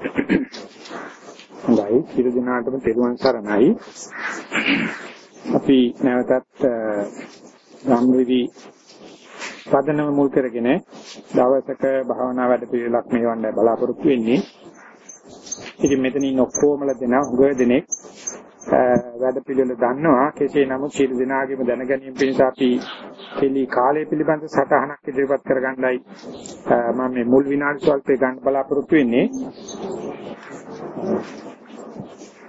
හොඳයි සියලු දෙනාටම තෙරුවන් සරණයි. අපි නැවතත් ධම්මවිදි පදනම මුල් කරගෙන දවසක භාවනා වැඩ පිළිවෙලක් මේවන්න බලාපොරොත්තු වෙන්නේ. ඉතින් මෙතනින් ඔක්කොමල දෙන හුඟ දෙනෙක් වැඩ පිළිවෙල දන්නවා. කෙසේ නමුත් සියලු දෙනාගේම දැන ගැනීම පිණිස අපි කෙලි කාලය පිළිබඳ සටහනක් ඉදිරිපත් කරගන්නයි මම මේ මුල් විනාඩි ස්වල්පේ ගන්න බලාපොරොත්තු වෙන්නේ.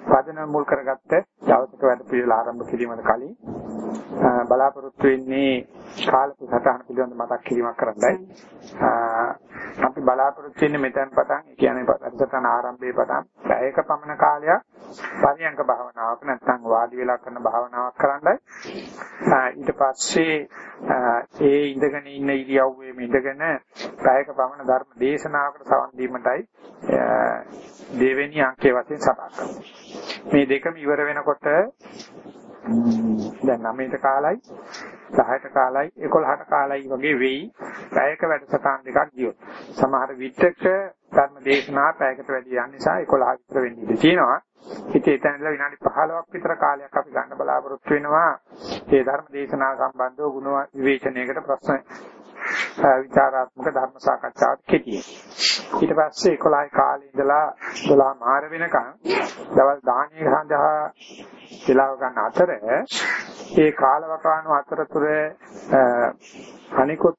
පදනම මුල් කරගත්ත දවසක වැඩ පිළිවෙල ආරම්භ කිරීමට කලින් බලාපොරොත්තු වෙන්නේ කාලක සටහන පිළිබඳ මතක් කිරීමක් කරන්නයි. අපි බලාපොරොත්තු වෙන්නේ මෙතෙන් පටන් ඒ කියන්නේ වැඩසටහන ආරම්භයේ පටන් පැයක පමණ කාලයක් පරියංග භාවනාවක් නැත්නම් වාඩි වෙලා කරන භාවනාවක් කරන්නයි. ඊට පස්සේ ඒ ඉඳගෙන ඉන්න ඉරියව්වේ ඉඳගෙන පැයක පමණ ධර්ම දේශනාවකට සවන් දීමටයි දෙවෙනි අංකයේ වශයෙන් සටහන් කරනවා. මේ දෙකම ඉවර වෙනකොට දැන් 9ට කාලයි 10ට කාලයි 11ට කාලයි වගේ වෙයි. පැයක වැඩසටහන් දෙකක් ගියොත්. සමහර විටක ධර්ම දේශනා පැයකට වැඩි යන නිසා 11 විතර වෙන්න ඉඩ තියෙනවා. ඉතින් එතන ඉඳලා විනාඩි 15ක් විතර කාලයක් අපි ගන්න බලාපොරොත්තු වෙනවා. මේ ධර්ම දේශනාව සම්බන්ධව ගුණ විවේචනයකට ප්‍රශ්න විචාරාත්මක ධර්ම සාකච්ඡාවක් කෙටියෙන්. ඊට පස්සේ 11 කාලේ ඉඳලා 12 මාර වෙනකන් දවල් දාහනේ සඳහා වෙලාව ගන්න අතර ඒ කාලවකාණු අතරතුර අනිකුත්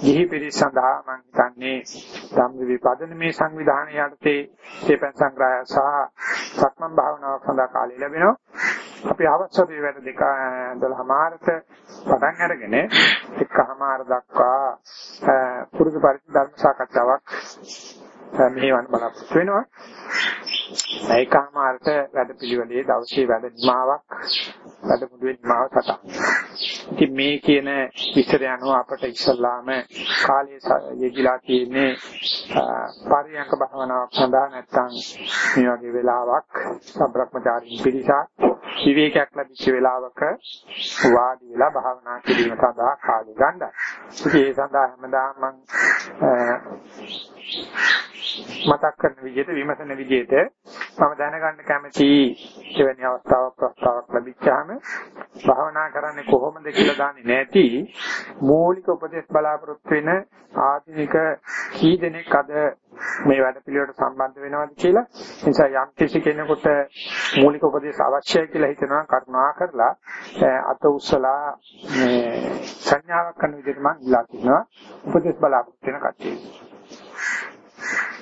ගිහි පිරිස සඳහා මම හිතන්නේ ධම්ම විපදන මේ සංවිධානය යටතේ තේපන් සංග්‍රහය සහ සක්මන් භාවනාවක් සඳහා කාලය ලැබෙනවා. අපි අවශ්‍ය වැඩ දෙක 12මාරට පටන් අරගෙන එකමාර දක්වා පුරුදු පරිදි ධර්ම සාකච්ඡාවක් මෙහෙවන්න බලාපොරොත්තු වෙනවා. ඒකමාරට වැඩ පිළිවෙලේ දවසේ වැඩ නිමාවක් වැඩ මුදුවේ නිමාව සටහන්. ඉතින් මේ කියන විස්තර අනුව අපට ඉස්සල්ලාම කාලයේ යෙදිලා තියෙන්නේ පරියන්ක භාවනාවක් සඳහා නැත්නම් මේ වගේ වෙලාවක් සම්බ්‍රහ්මචාරින් පිළිසක් විවේකයක් ලැබිච්ච වෙලාවක වාඩි වෙලා භාවනා කිරීම සඳහා කාලය ගන්නයි. ඉතින් ඒ සඳහා හැමදාම මම මතක් කරන විදිහට විමසන විදිහට මම දැනගන්න කැමති එවැනි අවස්ථාවක් ප්‍රස්තාවක් ලැබිච්චාම භාවනා කරන්නේ කොහොමද කියලා දන්නේ නැති මූලික උපදේශ බලාපොරොත්තු වෙන ආධුනික කී දෙනෙක් අද මේ වැඩ පිළිවෙලට සම්බන්ධ වෙනවද කියලා නිසා යම් කිසි කෙනෙකුට මූලික උපදේශ අවශ්‍යයි කියලා හිතනවා කරුණා කරලා අත උස්සලා මේ සංඥාවක් කරන විදිහට මම ඉල්ලා තිනවා උපදේශ බලාපොරොත්තු වෙන කට්ටිය.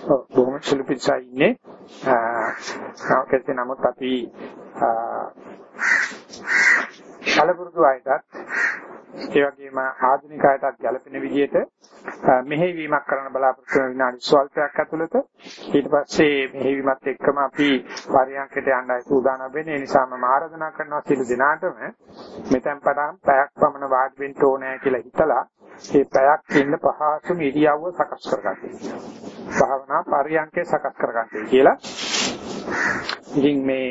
ඔව් බොහොම සුළු පිටසයි ඉන්නේ. ආ කෙසේ නමුත් අපි කලබුරුදු අයටත් ඒ වගේම ආධුනික අයටත් ගැළපෙන විදිහට මෙහෙයවීමක් කරන්න බලාපොරොත්තු වෙන විනාඩි ස්වල්පයක් ඇතුළත ඊට පස්සේ මෙහෙයවීමත් එක්කම අපි පරියන්කට යන්නයි සූදානම් වෙන්නේ ඒ නිසා මම ආරාධනා කරනවා සියලු දෙනාටම මෙතෙන් පටන් පැයක් පමණ වාඩි වෙන්න ඕනේ කියලා හිතලා ඒ පැයක් ඉන්න පහසුම ඉරියව්ව සකස් කරගන්න. භාවනා පරියන්කේ සකස් කරගන්න කියලා. ඉතින් මේ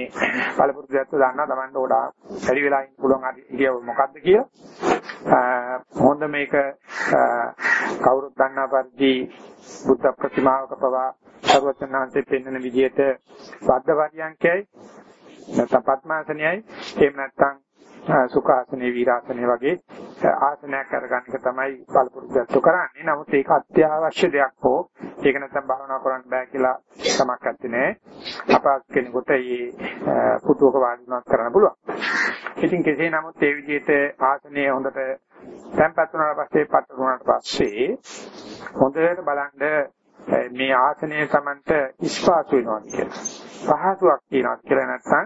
පළපුරුද්දට දාන්න තමන්ට ඕඩා වැඩි වෙලා ඉන්න පුළුවන් ඉරියව්ව මොකද්ද කියලා. හොඳ මේක කවුරුත් දන්නා පරිදි බුද්ධ ප්‍රතිමාවක පවා සර්වඥාන්සේ පෙන්වන විදිහට වද්ද පරියන්කයයි නැත්නම් පద్මාසනයයි එහෙම නැත්නම් සුඛාසනේ වීරාසනේ වගේ ආසනයක් අරගන්න එක තමයි බලපුරුද්දට කරන්නේ. නමුත් ඒක අත්‍යවශ්‍ය දෙයක් හෝ ඒක නැත්නම් භාවනා කරන්න බෑ කියලා සමක් නැත්තේ නෑ. අපහසු කෙනෙකුට මේ පුතුවක වාඩිවීමක් කරන්න පුළුවන්. ඉතින් කෙසේ නමුත් ඒ විදිහට ආසනයේ හොඳට තැම්පත් වුණාට පස්සේ පත් වුණාට පස්සේ හොඳට බලන්න මේ ආසනයේ Tamanට ඉස්පාසු වෙනවා කියලා. පහසුවක් කියනවා කියලා නැත්නම්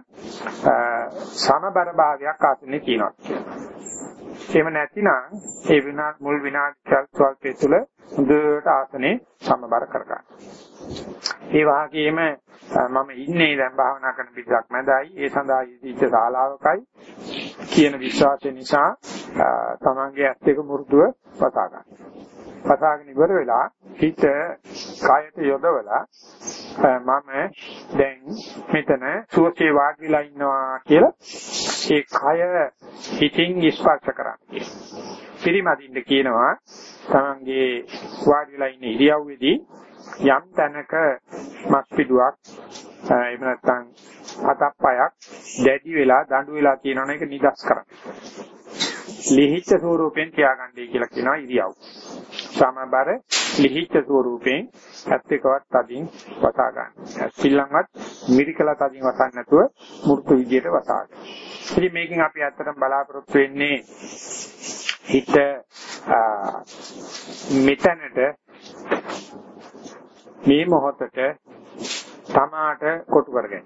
සමබර භාවයක් ආසනේ කියනවා කියලා. එහෙම නැතිනම් ඒ විනා මුල් විනාඩි ස්වල්පය තුළ හොඳට ආසනේ සමබර කරගන්න. ඒ වගේම මම ඉන්නේ දැන් භාවනා කරන පිටක් මැදයි ඒ සඳහා ඉදිච්ච ශාලාවකයි කියන විශ්වාසය නිසා තමන්ගේ ඇස් දෙක මුරුදුව වසා ගන්න. වසාගෙන ඉවර වෙලා හිත කායට යොදවලා මම දැන් මෙතන සුවසේ වාඩිලා ඉන්නවා කියලා ඒ කය හිතින් ස්පර්ශ කරන්නේ. පිරිමදින්න කියනවා තමන්ගේ වාඩිලා ඉන්න ඉරියව්වේදී යම් තැනක මස් පිඩුවක් එහෙම නැත්නම් අතප්පයක් දැඩි වෙලා දඬු වෙලා තියෙනවනේ ඒක නිදස් කරන්න. ලිහිච්ඡ ස්වරූපෙන් තියාගන්නයි කියලා කියනවා ඉරියව්. සමබර ලිහිච්ඡ ස්වරූපෙන් ඇත්තකවත් තදින් වසා ගන්න. සිල්ලන්වත් මිරිකලා තදින් වසන්නේ නැතුව මෘතු විදියට වසා ගන්න. ඉතින් මේකෙන් අපි ඇත්තටම බලාපොරොත්තු වෙන්නේ හිත මෙතනට මේ මොහොතට තමාට කොටු කරගන්න.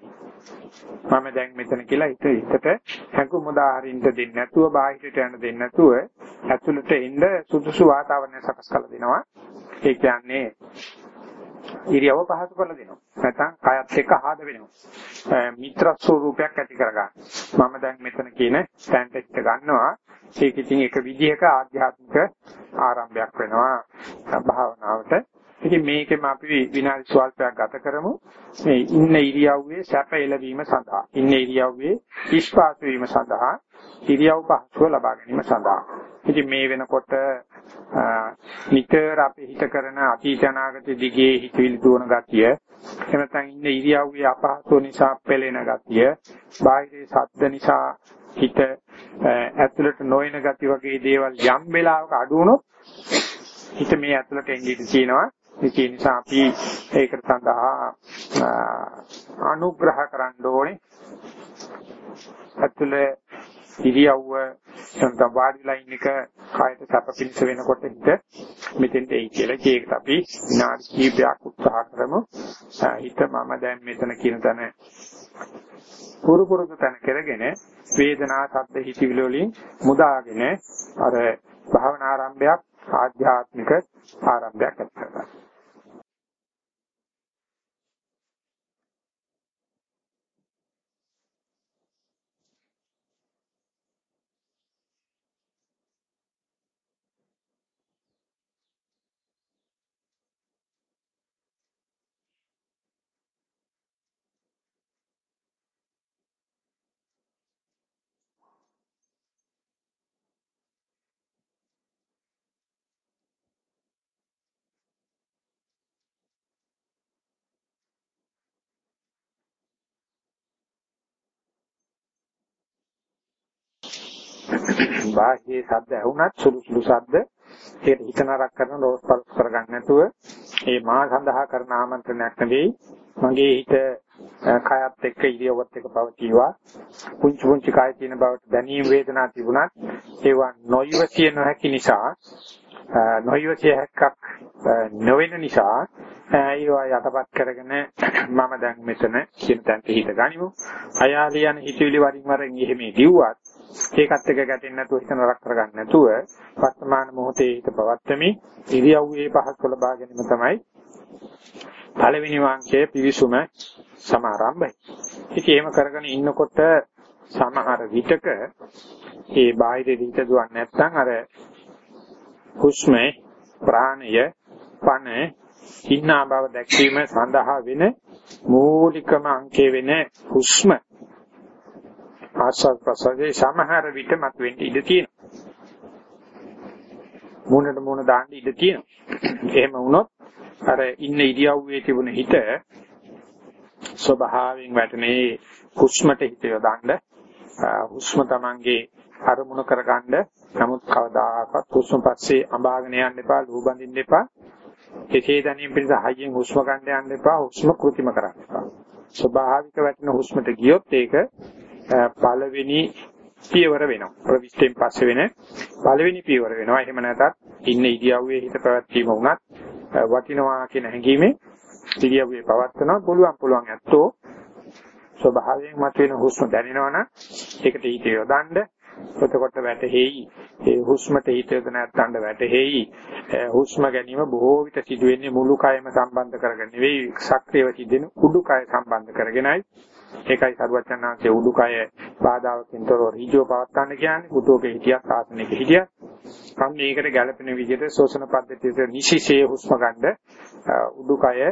මම දැන් මෙතන කියලා හිත හිතට හැඟුම් උදාහරින්න දෙන්නේ නැතුව බාහිරට යන්න දෙන්නේ නැතුව ඇතුළට එන්න සුදුසු වාතාවරණය සකස් කරලා දෙනවා. ඒ කියන්නේ ඉරියව පහසු කරලා දෙනවා. නැත්නම් කයත් එක්ක ආද වෙනවා. මිත්‍ර ස්වරූපයක් ඇති කරගන්න. මම දැන් මෙතන කියන ස්ටෑන්ඩ් එක ගන්නවා. ඒක ඉතින් එක විදිහක ආධ්‍යාත්මික ආරම්භයක් වෙනවා භාවනාවට. ඉතින් මේකෙම අපි විනාඩි ස්වල්පයක් ගත කරමු. මේ ඉන්න ඉරියව්වේ සැප එළවීම සඳහා, ඉන්න ඉරියව්වේ ඉස්පාසු වීම සඳහා, ඉරියව් පහසුව ලබා ගැනීම සඳහා. ඉතින් මේ වෙනකොට නිතර අපි හිත කරන අතීත අනාගත දිගේ හිතවිලි දුවන ගතිය, එහෙම නැත්නම් ඉන්න ඉරියව්වේ අපහසු නිසා පෙළෙන ගතිය, බාහිර ශබ්ද නිසා හිත ඇතුළට නොයන ගති වගේ දේවල් යම් වෙලාවක අඩු වුණොත් හිත මේ ඇතුළට එන්නේ තියෙනවා ඒ නිසා අපි ඒකට සඳහා අනුග්‍රහ කරන්න ඕනේ. ඇතුළේ ඉරියව්ව සම්තම් වාඩිලා ඉන්න එක කායට සැපපින්ස වෙනකොට හිත මෙතෙන්ට එයි කියලා. ඒකට අපි විනාඩි කිහිපයක් උත්සාහ කරමු. හිත මම දැන් මෙතන කියන තැන පුරු පුරුදු තැන කරගෙන වේදනා සද්ද හිතිවිලි වලින් මුදාගෙන අර භාවනා ආරම්භයක් ආධ්‍යාත්මික ආරම්භයක් ඇති කරගන්න. බාහිර ශබ්ද ඇහුණත් සුළු සුළු ශබ්ද ඒක හිත නරක කරන රෝස්පල්ස් කරගන්න නැතුව ඒ මා සඳහා කරන ආමන්ත්‍රණයක් නෙවෙයි. මගේ හිත කයත් එක්ක ඉරියව්වත් එක්ක පවතිවා පුංචි පුංචි කය තියෙන බවට දැනීම වේදනා තිබුණත් ඒවා නොයවතිය නොහැකි නිසා නොයවතිය හැක්කක් නොවන නිසා ඒවා යටපත් කරගෙන මම දැන් මෙතන කියන තැනට හිත ගනිමු. අයාලියන හිතවිලි වරින් වර එහෙම දිව්වත් ඒකත් එක ගැටෙන්නේ නැතුව හිත නරක කරගන්න නැතුව වර්තමාන මොහොතේ හිත පවත්තමි ඉරියව්වේ පහසු ලබා ගැනීම තමයි පළවෙනි වාක්‍යයේ පිවිසුම සමාරම්භයි. ඉතින් එහෙම කරගෙන ඉන්නකොට සමහර විටක ඒ බාහිර හිත දුවන්නේ නැත්නම් අර හුස්මේ ප්‍රාණය පන ඉන්නා බව දැක්වීම සඳහා වෙන මූලිකම අංකය වෙන හුස්ම ආස්වාද ප්‍රසවාසයේ සමහර විට මතුවෙන්න ඉඩ තියෙනවා. මූණට මූණ දාන්න ඉඩ තියෙනවා. එහෙම වුණොත් අර ඉන්න ඉරියව්වේ තිබුණ හිත ස්වභාවයෙන් වැටෙනේ හුස්මට හිත යොදන්න හුස්ම තමන්ගේ අරමුණ කරගන්න නමුත් කවදාකවත් හුස්ම පස්සේ අඹාගෙන යන්න එපා ලුහු බඳින්න එපා කෙසේ දැනීම පිණිස හයියෙන් හුස්ම ගන්න යන්න එපා හුස්ම કૃතිම කරන්න එපා ස්වභාවික වැටෙන හුස්මට ගියොත් ඒක පළවෙනි පියවර වෙනවා. ප්‍රවිෂ්ඨයෙන් පස්සේ වෙන පළවෙනි පියවර වෙනවා. එහෙම නැත්නම් ඉන්න ඉරියව්වේ හිත පැවැත්වීම වුණත් වටිනවා කියන හැඟීමෙන් ඉරියව්වේ පවත්නවා පුළුවන් පුළුවන් ඇත්තෝ ස්වභාවයෙන් මතුවෙන හුස්ම දැනෙනවනම් ඒකට හිත යොදන්න. එතකොට වැටෙහි ඒ හුස්මට හිත යොද නැත්නම් වැටෙහි හුස්ම ගැනීම බොහෝ විට සිදුවෙන්නේ මුළු කයම සම්බන්ධ කරගෙන නෙවෙයි සක්‍රියව සිදෙන උඩුකය සම්බන්ධ කරගෙනයි. ඒකයි සරුවචනාංශයේ උඩුකය බාධාවකින් තොරව ඍජුව පවත්වන්න කියන්නේ පුතෝකේ හිටියක් ආසනෙක හිටියක්. මම මේකට ගැළපෙන විදිහට ශෝෂණ පද්ධතියට නිසිසේ හුස්ම ගන්න උඩුකය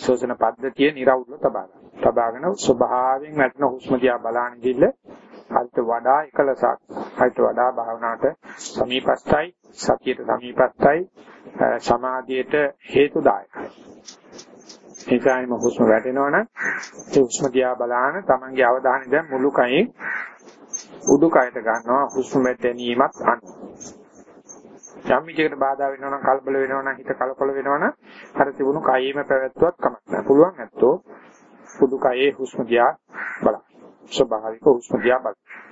ශෝෂණ පද්ධතිය නිරවුල්ව තබා ගන්න. තබාගෙන ස්වභාවයෙන් වැටෙන හුස්ම දිහා බලන ඉඳිල්ල අල්ත වඩා එකලසක් අල්ත වඩා භාවනාවට සමීපස්තයි සතියට සමීපස්තයි සමාධියට හේතුදායකයි ඒකයිම හුස්ම වැටෙනවනම් ඒ හුස්ම දිහා බලන තමන්ගේ අවධානය දැන් මුළු කයෙන් උඩුකයට ගන්නවා හුස්ම වැටෙනීමත් අන්න. යම් විදිහකට බාධා වෙනවා නම් කලබල වෙනවා නම් හිත කලකොල වෙනවා නම් අර තිබුණු කයෙම පැවැත්වුවත් කමක් නැහැ. පුළුවන් නැත්තෝ උඩුකයේ හුස්ම දිහා බලන්න. ස්වභාවික හුස්ම දිහා බලන්න.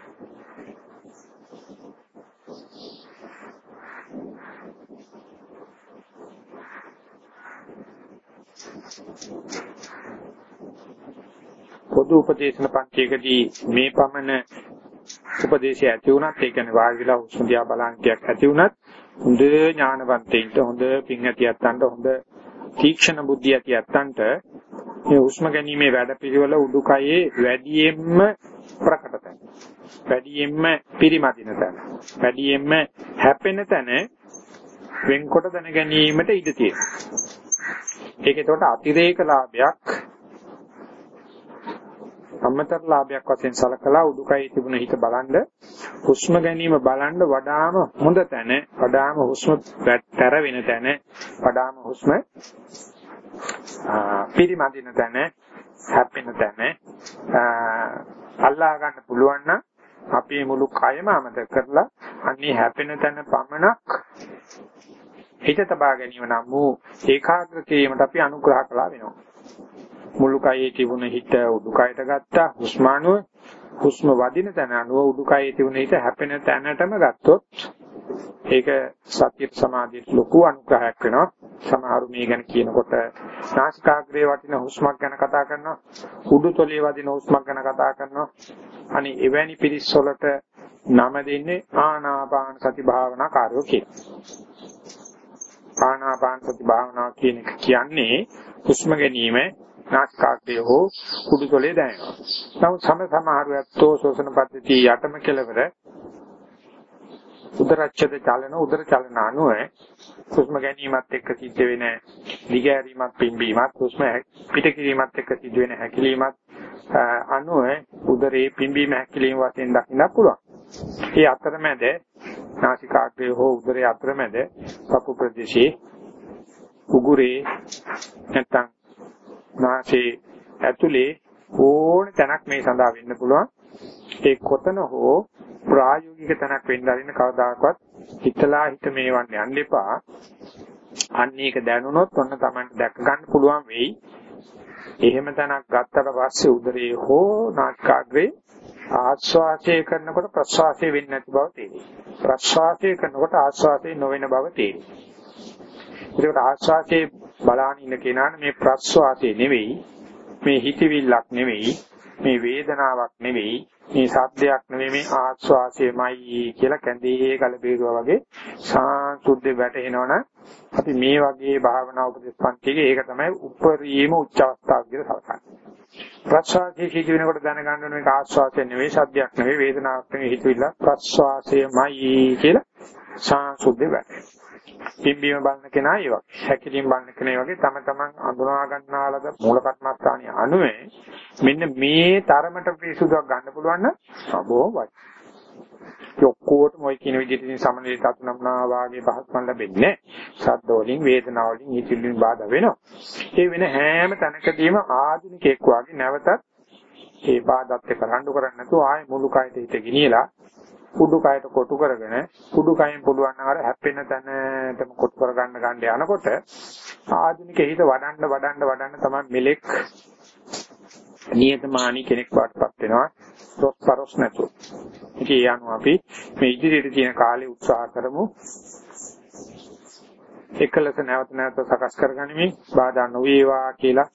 පොදු උපදේශන පන්තියකදී මේ පමණ උපදේශය ඇති වුණත් ඒ කියන්නේ වාග්විලා හුස්ම දිහා බලන කියක් ඇති වුණත් හොඳ ඥානවන්තයින්ට හොඳ පිං ඇතියත්තන්ට හොඳ තීක්ෂණ බුද්ධිය ඇතියත්තන්ට මේ හුස්ම ගැනීමේ වැඩපිළිවෙල උඩුකයේ වැඩියෙන්ම ප්‍රකට තැන. වැඩියෙන්ම පිරිමදින තැන. වැඩියෙන්ම හැපෙන තැන වෙන්කොට දැන ගැනීමට ඉඩ තියෙනවා. ඒක ඒකට අතිරේක ලාභයක් අමතර ලාභයක් වශයෙන් සලකලා උඩුකයේ තිබුණ හිත බලන්ඩ හුස්ම ගැනීම බලන්ඩ වඩාම හොඳ තැන වඩාම හුස්ම තැර වෙන තැන වඩාම හුස්ම පිරිමදින තැන හැපෙන තැන අල්ලා ගන්න පුළුවන් නම් අපේ මුළු කයම අමතක කරලා අන්නේ හැපෙන තැන පමණක් හිත තබා ගැනීම නම් වූ ඒකාග්‍රකීමට අපි අනුග්‍රහ කළා වෙනවා. මුළු කයේ තිබුණ හිත උඩුකයට ගත්තා හුස්මානුව හුස්ම වදින තැන අනුව උඩුකයේ තිබුණ හිත හැපෙන තැනටම ගත්තොත් ඒක සත්‍ය සමාධියට ලොකු අනුග්‍රහයක් වෙනවා. සමහරු මේ ගැන කියනකොට නාසිකාග්‍රේ වටින හුස්මක් ගැන කතා කරනවා. උඩුතොලේ වදින හුස්මක් ගැන කතා කරනවා. අනේ එවැනි පිරිස් වලට නම දෙන්නේ ආනාපාන සති භාවනා කාර්යෝ කියලා. ආනාපාන සති භාවනාව කියන එක කියන්නේ හුස්ම ගැනීම නාස්කාග්‍රය හෝ කුඩුතොලේ දැනෙනවා. නමුත් සම සමහර ඇත්තෝ ශෝෂණ පද්ධතිය යටම කෙලවර උදරච්ඡද චලන උදර චලන අනුව හුස්ම ගැනීමත් එක්ක සිද්ධ වෙන දිගෑරීමත් පිම්බීමත් හුස්ම පිටකිරීමත් එක්ක සිද්ධ වෙන හැකිලීමත් අනුව උදරේ පිම්බීම හැකිලීම වශයෙන් දකින්න පුළුවන්. ඒ අතරමැද නාසිකාග්‍රය හෝ උදරයේ අතරමැද පපු ප්‍රදේශයේ උගුරේ නැත්තම් නාසයේ ඇතුලේ ඕන තැනක් මේ සඳහා වෙන්න පුළුවන්. ඒ කොතන හෝ ප්‍රායෝගික තැනක් වෙන්න අරින්න කවදාකවත් හිතලා හිත මේවන්න යන්න එපා. අන්න ඒක දැනුණොත් ඔන්න Taman දැක ගන්න පුළුවන් වෙයි. එහෙම තැනක් ගත්තට පස්සේ උදරයේ හෝ නාසිකාග්‍රේ ආශ්වාසය කරනකොට ප්‍රශ්වාසය වෙන්නේ නැති බව තේරෙයි. ප්‍රශ්වාසය කරනකොට ආශ්වාසය නොවන බව තේරෙයි. ඒකට ආශ්වාසයේ බලාන ඉන්න කෙනාට මේ ප්‍රශ්වාසය නෙවෙයි, මේ හිතවිල්ලක් නෙවෙයි, මේ වේදනාවක් නෙවෙයි, මේ සද්දයක් නෙවෙයි මේ ආශ්වාසයමයි කියලා කැඳේ ගල බේරුවා වගේ සාන්සුද්ධ වැටෙනවනම් අපි මේ වගේ භාවනා උපදේශ පන්තියේ ඒක තමයි උපරිම උච්ච අවස්ථාව කියලා සලකන්නේ. ප්‍රශ්වාසයේ සිදු වෙනකොට දැනගන්න ඕනේ මේක ආශ්වාසය නෙවෙයි සද්දයක් නෙවෙයි වේදනාවක් නෙවෙයි හිතවිල්ල ප්‍රශ්වාසයමයි කියලා සාසුද්ධ වෙන්නේ. පිම්බීම බලන කෙනා ඒ වගේ. හැකිලින් බලන කෙනා වගේ තම තමන් අඳුනා ගන්නාලද මූල කර්මස්ථානයේ අනුවේ මෙන්න මේ තරමට පිසුදුවක් ගන්න පුළුවන් නම් සබෝ වයි. ඔක්කොටම ওই කියන විදිහට සමනලී තත්නම්නා වාගේ පහස්මන් ලැබෙන්නේ සද්ද වලින් වේදනාව වලින් හිතිලින් බාධා වෙනවා. ඒ වෙන හැම තැනකදීම ආධුනිකෙක් වාගේ නැවතත් ඒ බාධාත් එක්ක රණ්ඩු කරන්නේ නැතුව ආයේ මුළු කයට හිත ගෙනියලා කුඩු කයට කොටු කරගෙන කුඩු කයෙන් පුළුවන් නම් අර හැප්පෙන තැනටම කොටු කරගන්න ගන්න යනකොට ආධුනික හිත වඩන්න වඩන්න වඩන්න තමයි මෙලෙක් නියතමානී කෙනෙක් වඩපත් වෙනවා රොස්පරොස් නැතුව. ඉතින් ඒ අනුව අපි මේ ඉදිරියට තියෙන කාලේ උත්සාහ කරමු. එකලස නැවත නැවත සකස් කරගනිමින් බාධා නොවේවා කියලා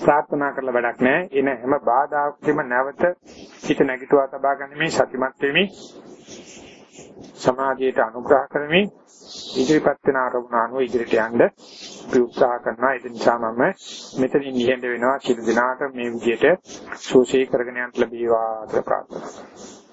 ප්‍රාර්ථනා කරලා වැඩක් නැහැ. එන හැම බාධාකෙම නැවත හිත නැගිටුවා තබා ගනිමින් සතිමත් වෙමින් සමාධියට අනුග්‍රහ කරමින් ඉදිරිපත් වෙන ආරමුණ අනුව ඉදිරියට යන්න අපි උත්සාහ කරනවා. ඒ නිසා මම මෙතනින් නිහෙඬ වෙනවා. සියලු දෙනාට මේ විදිහට සෝෂේ කරගෙන යන්න ලැබේවා කියලා ප්‍රාර්ථනා කරනවා.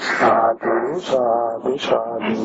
සාදු සාදු සාදු